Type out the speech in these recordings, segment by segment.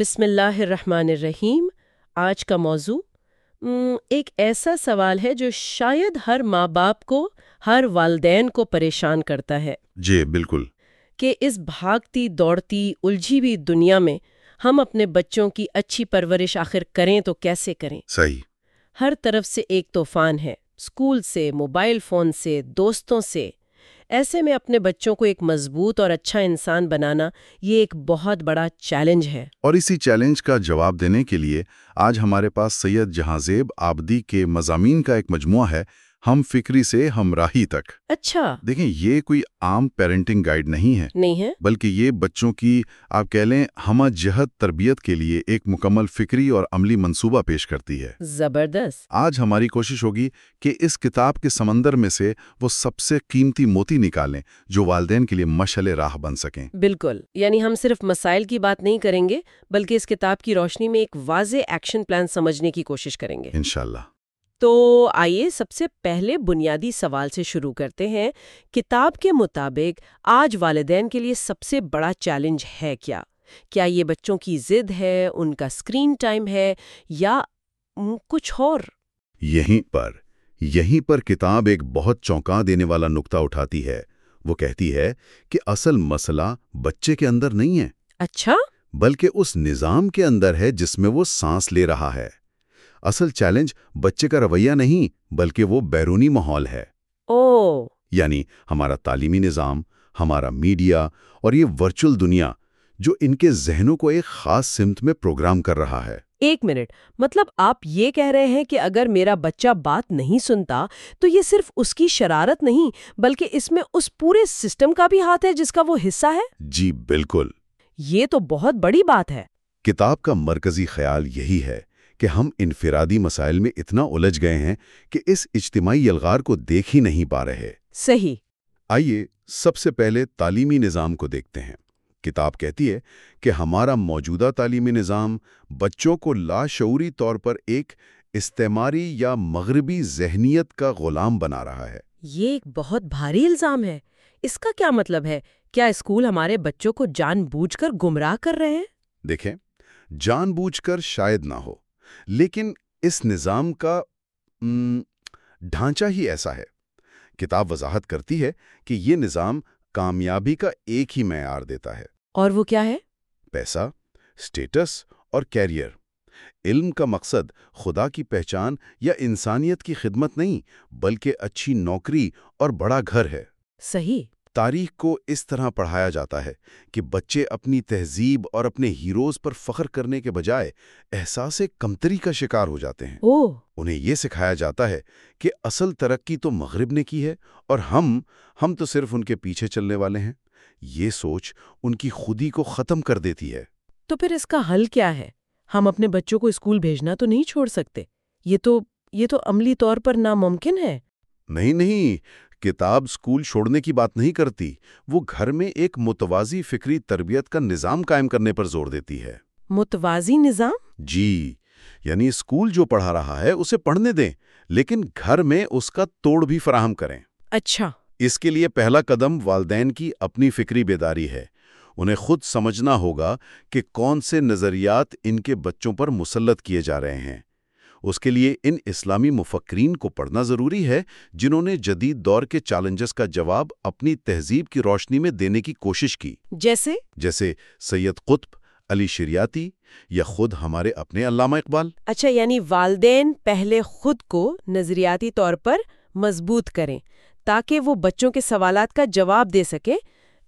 بسم اللہ الرحمن الرحیم۔ آج کا موضوع ایک ایسا سوال ہے جو شاید ہر ماں باپ کو ہر والدین کو پریشان کرتا ہے۔ جی بالکل۔ کہ اس بھاگتی دوڑتی الجھی ہوئی دنیا میں ہم اپنے بچوں کی اچھی پرورش آخر کریں تو کیسے کریں؟ صحیح۔ ہر طرف سے ایک طوفان ہے۔ اسکول سے موبائل فون سے دوستوں سے۔ ایسے میں اپنے بچوں کو ایک مضبوط اور اچھا انسان بنانا یہ ایک بہت بڑا چیلنج ہے۔ اور اسی چیلنج کا جواب دینے کے لیے آج ہمارے پاس سید جہاں زیب آبدی کے مضامین کا ایک مجموعہ ہے۔ ہم فکری سے ہمراہی تک۔ اچھا۔ دیکھیں یہ کوئی عام پیرنٹنگ گائیڈ نہیں ہے۔ نہیں ہے۔ بلکہ یہ بچوں کی آپ کہہ لیں ہمہ جہت تربیت کے لیے ایک مکمل فکری اور عملی منصوبہ پیش کرتی ہے۔ زبردست۔ آج ہماری کوشش ہوگی کہ اس کتاب کے سمندر میں سے وہ سب سے قیمتی موتی نکالیں جو والدین کے لیے مشعل راہ بن سکیں۔ بالکل۔ یعنی ہم صرف مسائل کی بات نہیں کریں گے بلکہ اس کتاب کی روشنی میں ایک واضح ایکشن پلان سمجھنے کی کوشش کریں گے۔ انشاءاللہ۔ تو آئیے سب سے پہلے بنیادی سوال سے شروع کرتے ہیں۔ کتاب کے مطابق آج والدین کے لیے سب سے بڑا چیلنج ہے کیا؟ کیا یہ بچوں کی ضد ہے ان کا اسکرین ٹائم ہے یا کچھ اور؟ یہیں پر یہیں پر کتاب ایک بہت چونکا دینے والا نقطہ اٹھاتی ہے۔ وہ کہتی ہے کہ اصل مسئلہ بچے کے اندر نہیں ہے۔ اچھا۔ بلکہ اس نظام کے اندر ہے جس میں وہ سانس لے رہا ہے۔ اصل چیلنج بچے کا رویہ نہیں بلکہ وہ بیرونی ماحول ہے۔ او یعنی ہمارا تعلیمی نظام ہمارا میڈیا اور یہ ورچوئل دنیا جو ان کے ذہنوں کو ایک خاص سمت میں پروگرام کر رہا ہے۔ ایک منٹ مطلب آپ یہ کہہ رہے ہیں کہ اگر میرا بچہ بات نہیں سنتا تو یہ صرف اس کی شرارت نہیں بلکہ اس میں اس پورے سسٹم کا بھی ہاتھ ہے جس کا وہ حصہ ہے؟ جی بالکل۔ یہ تو بہت بڑی بات ہے۔ کتاب کا مرکزی خیال یہی ہے کہ ہم انفرادی مسائل میں اتنا الجھ گئے ہیں کہ اس اجتماعی یلغار کو دیکھ ہی نہیں پا رہے۔ صحیح۔ آئیے سب سے پہلے تعلیمی نظام کو دیکھتے ہیں۔ کتاب کہتی ہے کہ ہمارا موجودہ تعلیمی نظام بچوں کو لاشعوری طور پر ایک استعماری یا مغربی ذہنیت کا غلام بنا رہا ہے۔ یہ ایک بہت بھاری الزام ہے۔ اس کا کیا مطلب ہے؟ کیا اسکول ہمارے بچوں کو جان بوجھ کر گمراہ کر رہے ہیں؟ دیکھیں جان بوجھ کر شاید نہ ہو۔ لیکن اس نظام کا ڈھانچہ ہی ایسا ہے۔ کتاب وضاحت کرتی ہے کہ یہ نظام کامیابی کا ایک ہی معیار دیتا ہے۔ اور وہ کیا ہے؟ پیسہ سٹیٹس اور کیریئر۔ علم کا مقصد خدا کی پہچان یا انسانیت کی خدمت نہیں بلکہ اچھی نوکری اور بڑا گھر ہے۔ صحیح۔ تاریخ کو اس طرح پڑھایا جاتا ہے کہ بچے اپنی تہذیب اور اپنے ہیروز پر فخر کرنے کے بجائے احساس کمتری کا شکار ہو جاتے ہیں۔ او انہیں یہ سکھایا جاتا ہے کہ اصل ترقی تو مغرب نے کی ہے اور ہم ہم تو صرف ان کے پیچھے چلنے والے ہیں۔ یہ سوچ ان کی خودی کو ختم کر دیتی ہے۔ تو پھر اس کا حل کیا ہے؟ ہم اپنے بچوں کو اسکول بھیجنا تو نہیں چھوڑ سکتے۔ یہ تو یہ تو عملی طور پر ناممکن ہے۔ نہیں نہیں۔ کتاب سکول چھوڑنے کی بات نہیں کرتی وہ گھر میں ایک متوازی فکری تربیت کا نظام قائم کرنے پر زور دیتی ہے۔ متوازی نظام؟ جی یعنی اسکول جو پڑھا رہا ہے اسے پڑھنے دیں لیکن گھر میں اس کا توڑ بھی فراہم کریں۔ اچھا۔ اس کے لیے پہلا قدم والدین کی اپنی فکری بیداری ہے۔ انہیں خود سمجھنا ہوگا کہ کون سے نظریات ان کے بچوں پر مسلط کیے جا رہے ہیں۔ اس کے لیے ان اسلامی مفکرین کو پڑھنا ضروری ہے جنہوں نے جدید دور کے چیلنجز کا جواب اپنی تہذیب کی روشنی میں دینے کی کوشش کی۔ جیسے؟ جیسے سید قطب علی شریعتی یا خود ہمارے اپنے علامہ اقبال۔ اچھا یعنی والدین پہلے خود کو نظریاتی طور پر مضبوط کریں تاکہ وہ بچوں کے سوالات کا جواب دے سکے۔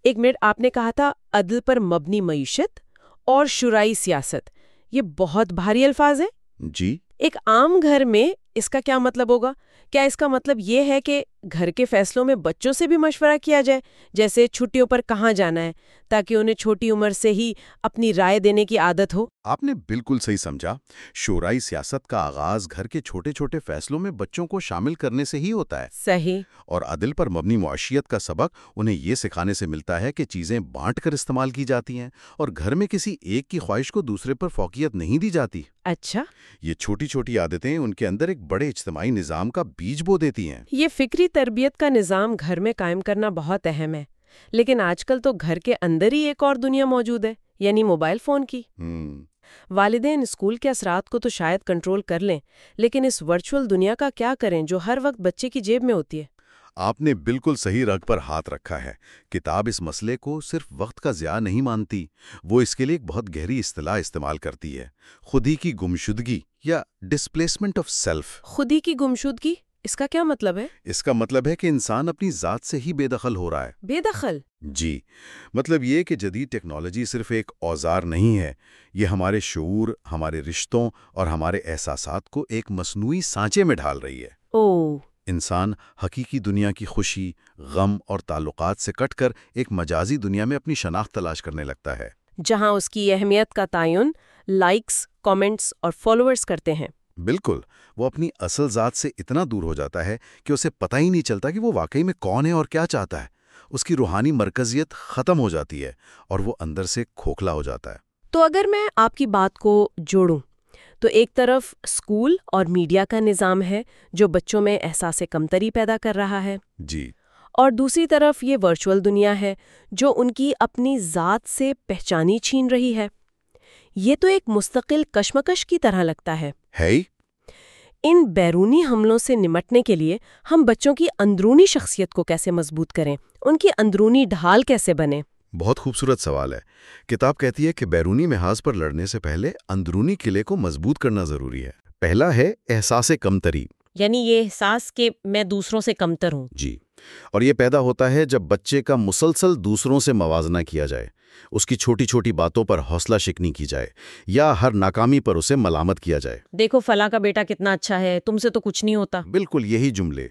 ایک منٹ آپ نے کہا تھا عدل پر مبنی معیشت اور شرائی سیاست۔ یہ بہت بھاری الفاظ ہیں۔ جی۔ ایک عام گھر میں اس کا کیا مطلب ہوگا؟ کیا اس کا مطلب یہ ہے کہ گھر کے فیصلوں میں بچوں سے بھی مشورہ کیا جائے جیسے چھٹیوں پر کہاں جانا ہے تاکہ انہیں چھوٹی عمر سے ہی اپنی رائے دینے کی عادت ہو۔ آپ نے بالکل صحیح سمجھا۔ شورائی سیاست کا آغاز گھر کے چھوٹے چھوٹے فیصلوں میں بچوں کو شامل کرنے سے ہی ہوتا ہے۔ صحیح۔ اور عدل پر مبنی معاشیت کا سبق انہیں یہ سکھانے سے ملتا ہے کہ چیزیں بانٹ کر استعمال کی جاتی ہیں اور گھر میں کسی ایک کی خواہش کو دوسرے پر فوقیت نہیں دی جاتی۔ اچھا۔ یہ چھوٹی چھوٹی عادتیں ان کے اندر ایک بڑے اجتماعی نظام کا بیج بو دیتی ہیں۔ یہ فکری تربیت کا نظام گھر میں قائم کرنا بہت اہم ہے۔ لیکن آج کل تو گھر کے اندر ہی ایک اور دنیا موجود ہے یعنی موبائل فون کی۔ والدین اسکول کے اثرات کو تو شاید کنٹرول کر لیں لیکن اس ورچوئل دنیا کا کیا کریں جو ہر وقت بچے کی جیب میں ہوتی ہے؟ آپ نے بالکل صحیح رگ پر ہاتھ رکھا ہے۔ کتاب اس مسئلے کو صرف وقت کا ضیاع نہیں مانتی وہ اس کے لیے ایک بہت گہری اصطلاح استعمال کرتی ہے۔ خود ہی کی گمشدگی یا ڈسپلیسمنٹ آف سیلف خود ہی کی گمشدگی؟ اس کا کیا مطلب ہے؟ اس کا مطلب ہے کہ انسان اپنی ذات سے ہی بے دخل ہو رہا ہے۔ بے دخل؟ جی۔ مطلب یہ کہ جدید ٹیکنالوجی صرف ایک اوزار نہیں ہے یہ ہمارے شعور ہمارے رشتوں اور ہمارے احساسات کو ایک مصنوعی سانچے میں ڈھال رہی ہے۔ او انسان حقیقی دنیا کی خوشی غم اور تعلقات سے کٹ کر ایک مجازی دنیا میں اپنی شناخت تلاش کرنے لگتا ہے۔ جہاں اس کی اہمیت کا تعین لائکس کامنٹس اور فالوورز کرتے ہیں۔ بالکل وہ اپنی اصل ذات سے اتنا دور ہو جاتا ہے کہ اسے پتہ ہی نہیں چلتا کہ وہ واقعی میں کون ہے اور کیا چاہتا ہے۔ اس کی روحانی مرکزیت ختم ہو جاتی ہے اور وہ اندر سے کھوکھلا ہو جاتا ہے۔ تو اگر میں آپ کی بات کو جوڑوں تو ایک طرف اسکول اور میڈیا کا نظام ہے جو بچوں میں احساس کمتری پیدا کر رہا ہے۔ جی۔ اور دوسری طرف یہ ورچوئل دنیا ہے جو ان کی اپنی ذات سے پہچانی چھین رہی ہے۔ یہ تو ایک مستقل کشمکش کی طرح لگتا ہے۔ ہے ہی۔ ان بیرونی حملوں سے نمٹنے کے لیے ہم بچوں کی اندرونی شخصیت کو کیسے مضبوط کریں؟ ان کی اندرونی ڈھال کیسے بنے بہت خوبصورت سوال ہے۔ کتاب کہتی ہے کہ بیرونی محاذ پر لڑنے سے پہلے اندرونی قلعے کو مضبوط کرنا ضروری ہے۔ پہلا ہے احساس کمتری۔ یعنی یہ احساس کہ میں دوسروں سے کمتر ہوں۔ جی۔ اور یہ پیدا ہوتا ہے جب بچے کا مسلسل دوسروں سے موازنہ کیا جائے اس کی چھوٹی چھوٹی باتوں پر حوصلہ شکنی کی جائے یا ہر ناکامی پر اسے ملامت کیا جائے۔ دیکھو فلاں کا بیٹا کتنا اچھا ہے تم سے تو کچھ نہیں ہوتا۔ بالکل یہی جملے۔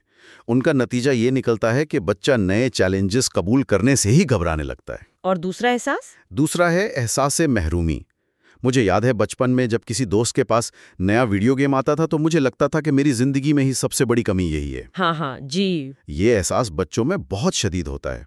ان کا نتیجہ یہ نکلتا ہے کہ بچہ نئے چیلنجز قبول کرنے سے ہی گھبرانے لگتا ہے۔ اور دوسرا احساس؟ دوسرا ہے احساس محرومی۔ مجھے یاد ہے بچپن میں جب کسی دوست کے پاس نیا ویڈیو گیم آتا تھا تو مجھے لگتا تھا کہ میری زندگی میں ہی سب سے بڑی کمی یہی ہے۔ ہاں ہاں جی۔ یہ احساس بچوں میں بہت شدید ہوتا ہے۔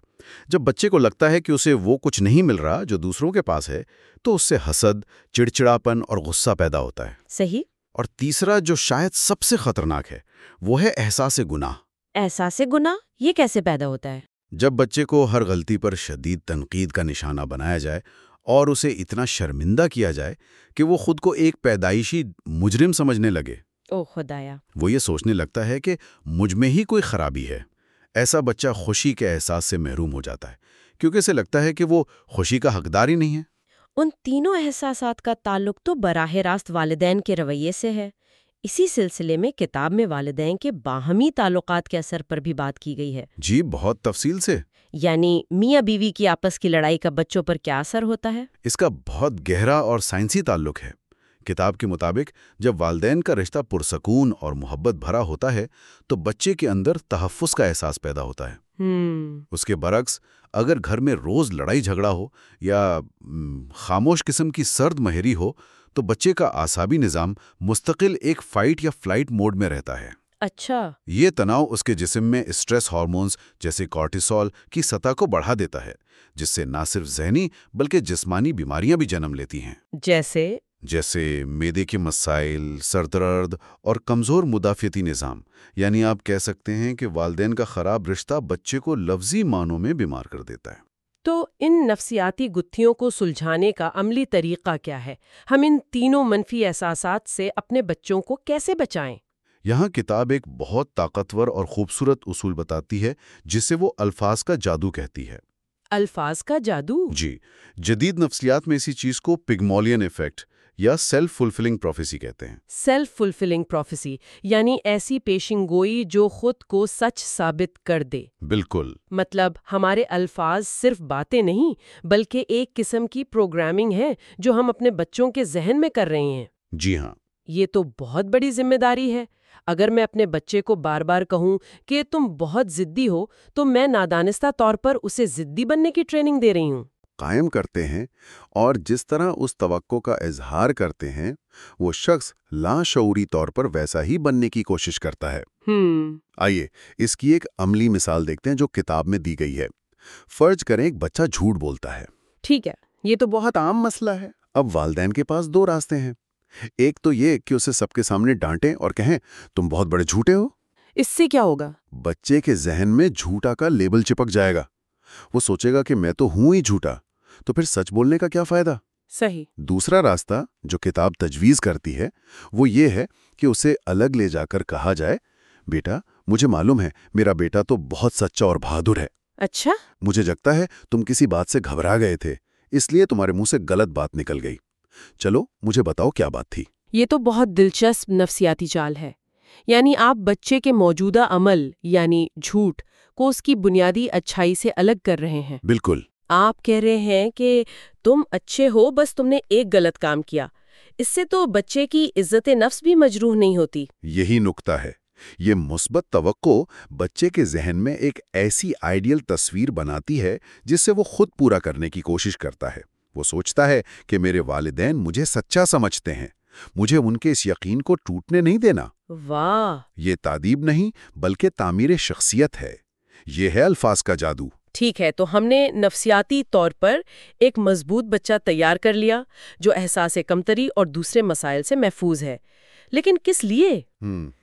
جب بچے کو لگتا ہے کہ اسے وہ کچھ نہیں مل رہا جو دوسروں کے پاس ہے تو اس سے حسد چڑچڑاپن اور غصہ پیدا ہوتا ہے۔ صحیح؟ اور تیسرا جو شاید سب سے خطرناک ہے وہ ہے احساس گناہ۔ احساس گناہ؟ یہ کیسے پیدا ہوتا ہے؟ جب بچے کو ہر غلطی پر شدید تنقید کا نشانہ بنایا جائے اور اسے اتنا شرمندہ کیا جائے کہ وہ خود کو ایک پیدائشی مجرم سمجھنے لگے۔ او خدایا۔ وہ یہ سوچنے لگتا ہے کہ مجھ میں ہی کوئی خرابی ہے۔ ایسا بچہ خوشی کے احساس سے محروم ہو جاتا ہے کیونکہ اسے لگتا ہے کہ وہ خوشی کا حقدار ہی نہیں ہے۔ ان تینوں احساسات کا تعلق تو براہ راست والدین کے رویے سے ہے۔ اسی سلسلے میں کتاب میں والدین کے باہمی تعلقات کے اثر پر بھی بات کی گئی ہے۔ جی بہت تفصیل سے۔ یعنی میاں بیوی کی آپس کی لڑائی کا بچوں پر کیا اثر ہوتا ہے؟ اس کا بہت گہرا اور سائنسی تعلق ہے۔ کتاب کے مطابق جب والدین کا رشتہ پرسکون اور محبت بھرا ہوتا ہے تو بچے کے اندر تحفظ کا احساس پیدا ہوتا ہے۔ اس کے برعکس اگر گھر میں روز لڑائی جھگڑا ہو یا خاموش قسم کی سرد مہری ہو تو بچے کا اعصابی نظام مستقل ایک فائٹ یا فلائٹ موڈ میں رہتا ہے۔ اچھا۔ یہ تناؤ اس کے جسم میں اسٹریس ہارمونز جیسے کارٹیسول کی سطح کو بڑھا دیتا ہے جس سے نہ صرف ذہنی بلکہ جسمانی بیماریاں بھی جنم لیتی ہیں۔ جیسے؟ جیسے میدے کے مسائل سر درد اور کمزور مدافعتی نظام۔ یعنی آپ کہہ سکتے ہیں کہ والدین کا خراب رشتہ بچے کو لفظی معنوں میں بیمار کر دیتا ہے۔ تو ان نفسیاتی گتھیوں کو سلجھانے کا عملی طریقہ کیا ہے؟ ہم ان تینوں منفی احساسات سے اپنے بچوں کو کیسے بچائیں؟ یہاں کتاب ایک بہت طاقتور اور خوبصورت اصول بتاتی ہے جسے وہ الفاظ کا جادو کہتی ہے۔ الفاظ کا جادو؟ جی جدید نفسیات میں اسی چیز کو پگمولین ایفیکٹ یا سیلف فلفلنگ پروفیسی کہتے ہیں؟ سیلف فلفلنگ پروفیسی یعنی ایسی پیشن گوئی جو خود کو سچ ثابت کر دے۔ بالکل۔ مطلب ہمارے الفاظ صرف باتیں نہیں بلکہ ایک قسم کی پروگرامنگ ہے جو ہم اپنے بچوں کے ذہن میں کر رہے ہیں۔ جی ہاں۔ یہ تو بہت بڑی ذمہ داری ہے۔ اگر میں اپنے بچے کو بار بار کہوں کہ تم بہت ضدی ہو تو میں نادانستہ طور پر اسے ضدی بننے کی ٹریننگ دے رہی ہوں۔ قائم کرتے ہیں اور جس طرح اس توقع کا اظہار کرتے ہیں وہ شخص لاشعوری طور پر ویسا ہی بننے کی کوشش کرتا ہے۔ ہم آئیے اس کی ایک عملی مثال دیکھتے ہیں جو کتاب میں دی گئی ہے۔ فرض کریں ایک بچہ جھوٹ بولتا ہے۔ ٹھیک ہے یہ تو بہت عام مسئلہ ہے۔ اب والدین کے پاس دو راستے ہیں۔ ایک تو یہ کہ اسے سب کے سامنے ڈانٹیں اور کہیں تم بہت بڑے جھوٹے ہو؟ اس سے کیا ہوگا؟ بچے کے ذہن میں جھوٹا کا لیبل چپک جائے گا۔ وہ سوچے گا کہ میں تو ہوں ہی جھوٹا۔ تو پھر سچ بولنے کا کیا فائدہ؟ صحیح۔ دوسرا راستہ جو کتاب تجویز کرتی ہے وہ یہ ہے کہ اسے الگ لے جا کر کہا جائے بیٹا مجھے معلوم ہے میرا بیٹا تو بہت سچا اور بہادر ہے۔ اچھا۔ مجھے جگتا ہے تم کسی بات سے گھبرا گئے تھے اس لیے تمہارے منہ سے غلط بات نکل گئی۔ چلو مجھے بتاؤ کیا بات تھی؟ یہ تو بہت دلچسپ نفسیاتی چال ہے۔ یعنی آپ بچے کے موجودہ عمل یعنی جھوٹ کو اس کی بنیادی اچھائی سے الگ کر رہے ہیں۔ بالکل۔ آپ کہہ رہے ہیں کہ تم اچھے ہو بس تم نے ایک غلط کام کیا۔ اس سے تو بچے کی عزت نفس بھی مجروح نہیں ہوتی۔ یہی نکتہ ہے۔ یہ مثبت توقع بچے کے ذہن میں ایک ایسی آئیڈیل تصویر بناتی ہے جس سے وہ خود پورا کرنے کی کوشش کرتا ہے۔ وہ سوچتا ہے کہ میرے والدین مجھے سچا سمجھتے ہیں۔ مجھے ان کے اس یقین کو ٹوٹنے نہیں دینا۔ واہ! یہ تعدیب نہیں بلکہ تعمیر شخصیت ہے۔ یہ ہے الفاظ کا جادو۔ ٹھیک ہے تو ہم نے نفسیاتی طور پر ایک مضبوط بچہ تیار کر لیا جو احساس کمتری اور دوسرے مسائل سے محفوظ ہے۔ لیکن کس لیے؟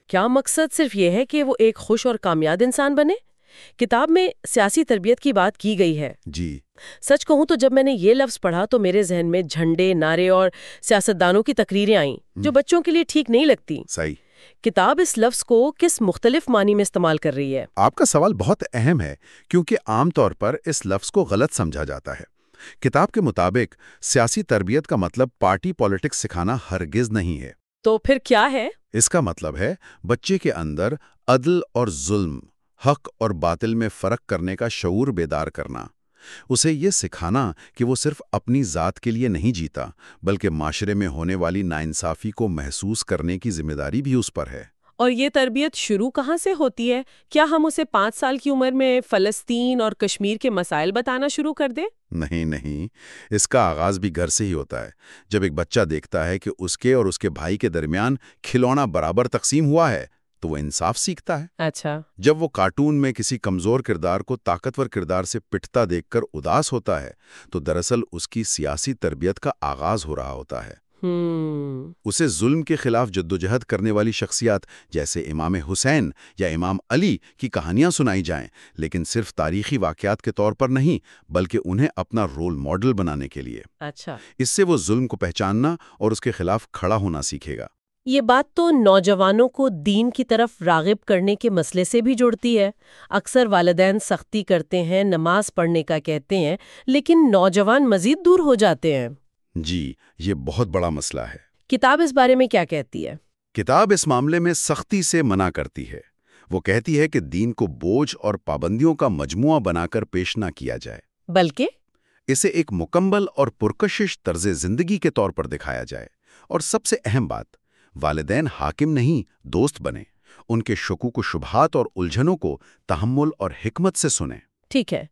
کیا مقصد صرف یہ ہے کہ وہ ایک خوش اور کامیاب انسان بنے؟ کتاب میں سیاسی تربیت کی بات کی گئی ہے۔ جی۔ سچ کہوں تو جب میں نے یہ لفظ پڑھا تو میرے ذہن میں جھنڈے نعرے اور سیاستدانوں کی تقریریں آئیں جو بچوں کے لیے ٹھیک نہیں لگتی۔ صحیح۔ کتاب اس لفظ کو کس مختلف معنی میں استعمال کر رہی ہے؟ آپ کا سوال بہت اہم ہے کیونکہ عام طور پر اس لفظ کو غلط سمجھا جاتا ہے۔ کتاب کے مطابق سیاسی تربیت کا مطلب پارٹی پالیٹکس سکھانا ہرگز نہیں ہے۔ تو پھر کیا ہے؟ اس کا مطلب ہے بچے کے اندر عدل اور ظلم حق اور باطل میں فرق کرنے کا شعور بیدار کرنا۔ اسے یہ سکھانا کہ وہ صرف اپنی ذات کے لیے نہیں جیتا بلکہ معاشرے میں ہونے والی ناانصافی کو محسوس کرنے کی ذمہ داری بھی اس پر ہے۔ اور یہ تربیت شروع کہاں سے ہوتی ہے؟ کیا ہم اسے پانچ سال کی عمر میں فلسطین اور کشمیر کے مسائل بتانا شروع کر دیں؟ نہیں نہیں۔ اس کا آغاز بھی گھر سے ہی ہوتا ہے۔ جب ایک بچہ دیکھتا ہے کہ اس کے اور اس کے بھائی کے درمیان کھلونا برابر تقسیم ہوا ہے تو وہ انصاف سیکھتا ہے۔ اچھا۔ جب وہ کارٹون میں کسی کمزور کردار کو طاقتور کردار سے پٹتا دیکھ کر اداس ہوتا ہے تو دراصل اس کی سیاسی تربیت کا آغاز ہو رہا ہوتا ہے۔ ہم اسے ظلم کے خلاف جدوجہد کرنے والی شخصیات جیسے امام حسین یا امام علی کی کہانیاں سنائی جائیں لیکن صرف تاریخی واقعات کے طور پر نہیں بلکہ انہیں اپنا رول ماڈل بنانے کے لیے۔ اچھا۔ اس سے وہ ظلم کو پہچاننا اور اس کے خلاف کھڑا ہونا سیکھے گا۔ یہ بات تو نوجوانوں کو دین کی طرف راغب کرنے کے مسئلے سے بھی جوڑتی ہے۔ اکثر والدین سختی کرتے ہیں نماز پڑھنے کا کہتے ہیں لیکن نوجوان مزید دور ہو جاتے ہیں۔ جی یہ بہت بڑا مسئلہ ہے۔ کتاب اس بارے میں کیا کہتی ہے؟ کتاب اس معاملے میں سختی سے منع کرتی ہے۔ وہ کہتی ہے کہ دین کو بوجھ اور پابندیوں کا مجموعہ بنا کر پیش نہ کیا جائے۔ بلکہ؟ اسے ایک مکمل اور پرکشش طرز زندگی کے طور پر دکھایا جائے۔ اور سب سے اہم بات والدین حاکم نہیں دوست بنے۔ ان کے شکوک و شبہات اور الجھنوں کو تحمل اور حکمت سے سنیں۔ ٹھیک ہے۔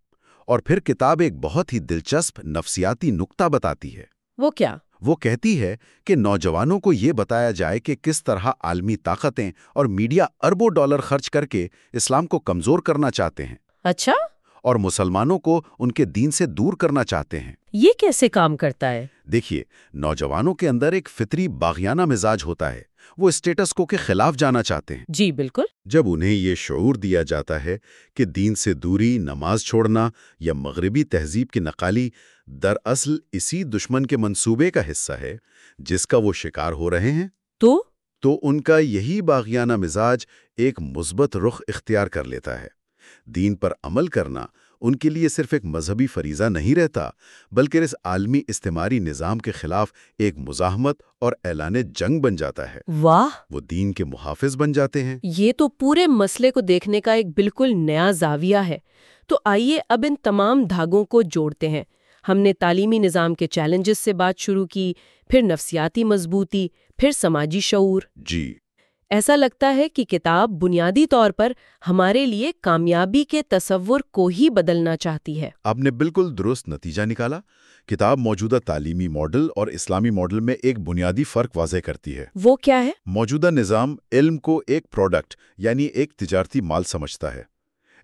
اور پھر کتاب ایک بہت ہی دلچسپ نفسیاتی نکتہ بتاتی ہے۔ وہ کیا؟ وہ کہتی ہے کہ نوجوانوں کو یہ بتایا جائے کہ کس طرح عالمی طاقتیں اور میڈیا اربوں ڈالر خرچ کر کے اسلام کو کمزور کرنا چاہتے ہیں۔ اچھا۔ اور مسلمانوں کو ان کے دین سے دور کرنا چاہتے ہیں۔ یہ کیسے کام کرتا ہے؟ دیکھیے نوجوانوں کے اندر ایک فطری باغیانہ مزاج ہوتا ہے۔ وہ اسٹیٹس کو کے خلاف جانا چاہتے ہیں۔ جی بالکل۔ جب انہیں یہ شعور دیا جاتا ہے کہ دین سے دوری نماز چھوڑنا یا مغربی تہذیب کی نقالی دراصل اسی دشمن کے منصوبے کا حصہ ہے جس کا وہ شکار ہو رہے ہیں تو؟ تو ان کا یہی باغیانہ مزاج ایک مثبت رخ اختیار کر لیتا ہے۔ دین پر عمل کرنا ان کے لیے صرف ایک مذہبی فریضہ نہیں رہتا بلکہ اس عالمی استعماری نظام کے خلاف ایک مزاحمت اور اعلان جنگ بن جاتا ہے۔ واہ! وہ دین کے محافظ بن جاتے ہیں۔ یہ تو پورے مسئلے کو دیکھنے کا ایک بالکل نیا زاویہ ہے۔ تو آئیے اب ان تمام دھاگوں کو جوڑتے ہیں۔ ہم نے تعلیمی نظام کے چیلنجز سے بات شروع کی پھر نفسیاتی مضبوطی پھر سماجی شعور۔ جی۔ ایسا لگتا ہے کہ کتاب بنیادی طور پر ہمارے لیے کامیابی کے تصور کو ہی بدلنا چاہتی ہے۔ آپ نے بالکل درست نتیجہ نکالا۔ کتاب موجودہ تعلیمی ماڈل اور اسلامی ماڈل میں ایک بنیادی فرق واضح کرتی ہے۔ وہ کیا ہے؟ موجودہ نظام علم کو ایک پروڈکٹ یعنی ایک تجارتی مال سمجھتا ہے۔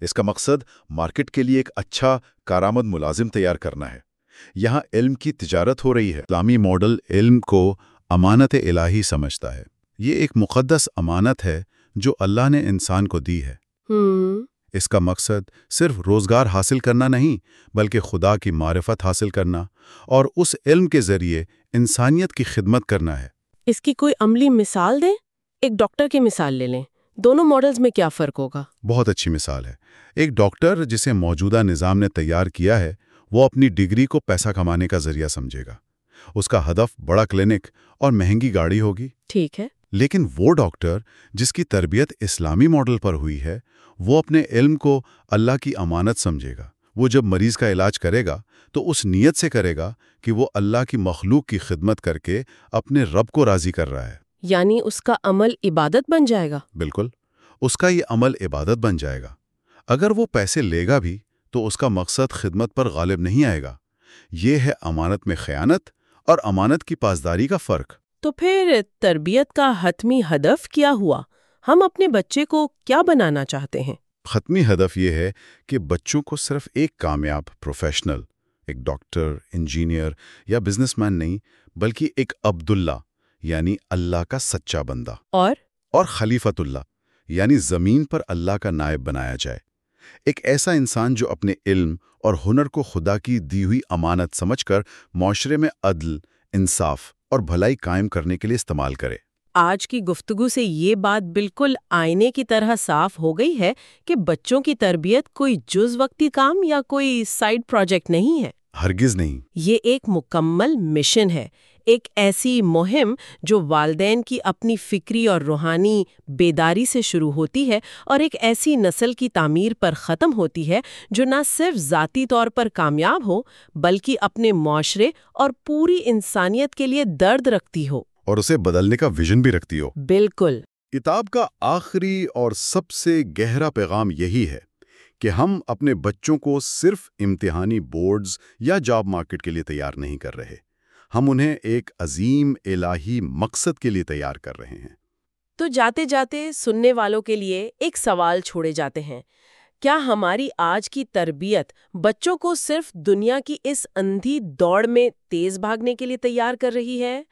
اس کا مقصد مارکیٹ کے لیے ایک اچھا کارآمد ملازم تیار کرنا ہے۔ یہاں علم کی تجارت ہو رہی ہے۔ اسلامی ماڈل علم کو امانت الہی سمجھتا ہے۔ یہ ایک مقدس امانت ہے جو اللہ نے انسان کو دی ہے۔ اس کا مقصد صرف روزگار حاصل کرنا نہیں بلکہ خدا کی معرفت حاصل کرنا اور اس علم کے ذریعے انسانیت کی خدمت کرنا ہے۔ اس کی کوئی عملی مثال دیں؟ ایک ڈاکٹر کی مثال لے لیں۔ دونوں ماڈلز میں کیا فرق ہوگا؟ بہت اچھی مثال ہے۔ ایک ڈاکٹر جسے موجودہ نظام نے تیار کیا ہے وہ اپنی ڈگری کو پیسہ کمانے کا ذریعہ سمجھے گا۔ اس کا ہدف بڑا کلینک اور مہنگی گاڑی ہوگی۔ ٹھیک ہے۔ لیکن وہ ڈاکٹر جس کی تربیت اسلامی ماڈل پر ہوئی ہے وہ اپنے علم کو اللہ کی امانت سمجھے گا۔ وہ جب مریض کا علاج کرے گا تو اس نیت سے کرے گا کہ وہ اللہ کی مخلوق کی خدمت کر کے اپنے رب کو راضی کر رہا ہے۔ یعنی اس کا عمل عبادت بن جائے گا۔ بالکل۔ اس کا یہ عمل عبادت بن جائے گا۔ اگر وہ پیسے لے گا بھی تو اس کا مقصد خدمت پر غالب نہیں آئے گا۔ یہ ہے امانت میں خیانت اور امانت کی پاسداری کا فرق۔ تو پھر تربیت کا حتمی ہدف کیا ہوا؟ ہم اپنے بچے کو کیا بنانا چاہتے ہیں؟ ختمی ہدف یہ ہے کہ بچوں کو صرف ایک کامیاب پروفیشنل ایک ڈاکٹر انجینئر یا بزنس مین نہیں بلکہ ایک عبداللہ یعنی اللہ کا سچا بندہ۔ اور؟ اور خلیفت اللہ یعنی زمین پر اللہ کا نائب بنایا جائے۔ ایک ایسا انسان جو اپنے علم اور ہنر کو خدا کی دی ہوئی امانت سمجھ کر معاشرے میں عدل انصاف اور بھلائی قائم کرنے کے لیے استعمال کرے۔ آج کی گفتگو سے یہ بات بالکل آئینے کی طرح صاف ہو گئی ہے کہ بچوں کی تربیت کوئی جز وقتی کام یا کوئی سائڈ پروجیکٹ نہیں ہے۔ ہرگز نہیں۔ یہ ایک مکمل مشن ہے ایک ایسی مہم جو والدین کی اپنی فکری اور روحانی بیداری سے شروع ہوتی ہے اور ایک ایسی نسل کی تعمیر پر ختم ہوتی ہے جو نہ صرف ذاتی طور پر کامیاب ہو بلکہ اپنے معاشرے اور پوری انسانیت کے لیے درد رکھتی ہو۔ اور اسے بدلنے کا ویژن بھی رکھتی ہو۔ بالکل۔ کتاب کا آخری اور سب سے گہرا پیغام یہی ہے۔ کہ ہم اپنے بچوں کو صرف امتحانی بورڈز یا جاب مارکیٹ کے لیے تیار نہیں کر رہے۔ ہم انہیں ایک عظیم الہی مقصد کے لیے تیار کر رہے ہیں۔ تو جاتے جاتے سننے والوں کے لیے ایک سوال چھوڑے جاتے ہیں۔ کیا ہماری آج کی تربیت بچوں کو صرف دنیا کی اس اندھی دوڑ میں تیز بھاگنے کے لیے تیار کر رہی ہے؟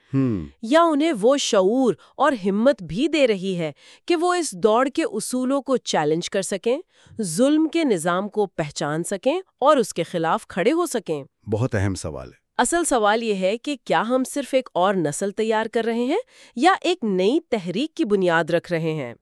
یا انہیں وہ شعور اور ہمت بھی دے رہی ہے کہ وہ اس دوڑ کے اصولوں کو چیلنج کر سکیں ظلم کے نظام کو پہچان سکیں اور اس کے خلاف کھڑے ہو سکیں؟ بہت اہم سوال ہے۔ اصل سوال یہ ہے کہ کیا ہم صرف ایک اور نسل تیار کر رہے ہیں یا ایک نئی تحریک کی بنیاد رکھ رہے ہیں؟